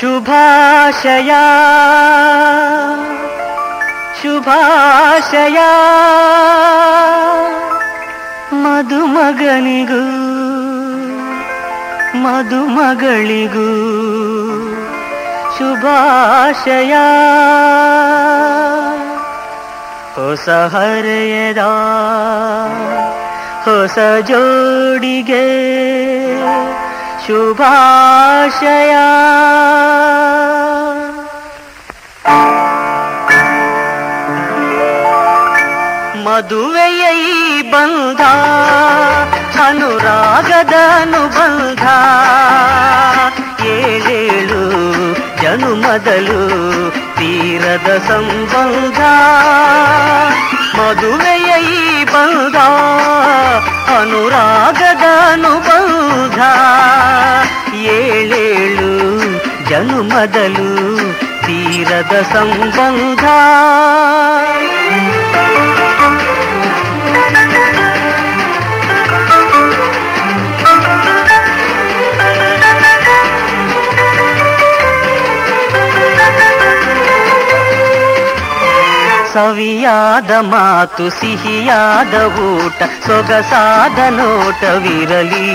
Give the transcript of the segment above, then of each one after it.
ಶುಭಾಶಯ. ಶುಭಾಶಯ. ಮಧುಮಗನಿಗೂ ಮಧುಮಗಳಿಗೂ ಶುಭಾಶಯ. ಹೊಸ ಹರೆಯದ ಹೊಸ ಜೋಡಿಗೆ ಶುಭಾಶಯ. ಮದುವೆಯ ಈ ಬಂಧ ಅನುರಾಗದ ಅನುಬಂಧ ಏಳೇಳು ಜನುಮದಲು ತೀರದ ಸಂಬಂಧ. ಮದುವೆಯ ಈ ಬಂಧ ಜನುಮದಲು ತೀರದ ಸಂಬಂಧ ಸವಿಯಾದ ಮಾತು ಸಿಹಿಯಾದ ಊಟ ಸೊಗಸಾದ ನೋಟವಿರಲಿ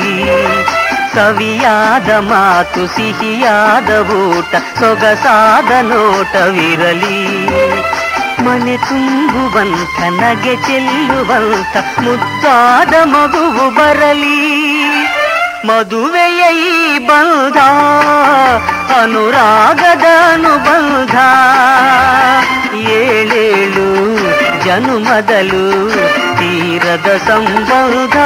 ಸವಿಯಾದ ಮಾತು ಸಿಹಿಯಾದ ಊಟ, ಸೊಗಸಾದ ನೋಟವಿರಲಿ. ಮನೆ ತುಂಬುವಂತ ನಗೆ ಚೆಲ್ಲುವಂತ ಮುದ್ದಾದ ಮಗುವು ಬರಲಿ. ಮದುವೆಯ ಈ ಬಂಧ, ಅನುರಾಗದ ಅನುಬಂಧ. ಏಳೇಳು ಜನುಮದಲು ತೀರದ ಸಂಬಂಧ.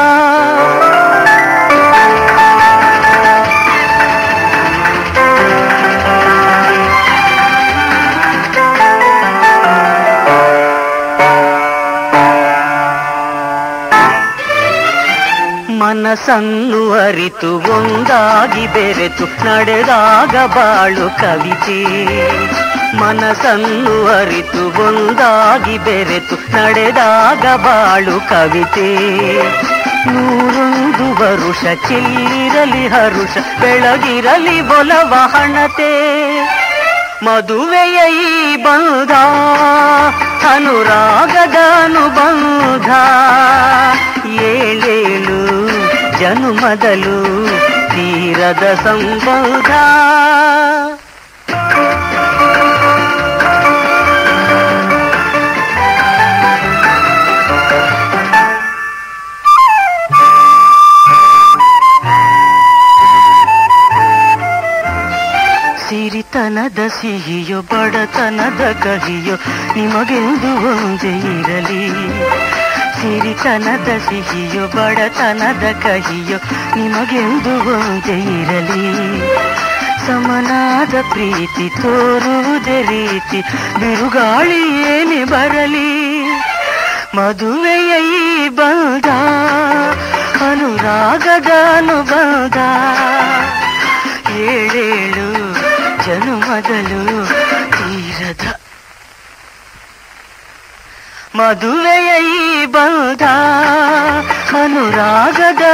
ಮನಸ್ಸನ್ನು ಅರಿತು, ಒಂದಾಗಿ ಬೆರೆತು, ನಡೆದಾಗ ಬಾಳು ಕವಿತೆ. ಮನಸ್ಸನ್ನು ಅರಿತು, ಒಂದಾಗಿ ಬೆರೆತು, ನಡೆದಾಗ ಬಾಳು ಕವಿತೆ. ನೂರೊಂದು ವರುಷ, ಚೆಲ್ಲಿರಲಿ ಹರುಷ, ಬೆಳಗಿರಲಿ ಬೊಲವ ಹಣತೆ. ಮದುವೆಯ ಈ ಬಂಧ, ಅನುರಾಗದ ಅನುಬಂಧ. ಜನುಮದಲು ತೀರದ ಸಂಬಂಧ. ಸಿರಿತನದ ಸಿಹಿಯೋ ಬಡತನದ ಕಹಿಯೋ ನಿಮಗೆಂದು ಒಂದೇ ಇರಲಿ. ಸಿರಿತನದ ಸಿಹಿಯೋ, ಬಡತನದ ಕಹಿಯೋ ನಿಮಗೆಂದು ಒಂದೇ ಇರಲಿ. ಸಮನಾದ ಪ್ರೀತಿ ತೋರುವುದೇ ರೀತಿ, ಬಿರುಗಾಳಿ ಏನೇ ಬರಲಿ. ಮದುವೆಯ ಈ ಬಂದ ಅನುರಾಗದ ಅನುಬಂಧ. ಏಳೇಳು ಜನುಮದಲು ತೀರದ ಮದುವೆಯ ಈ ಬಂಧ ಅನುರಾಗದ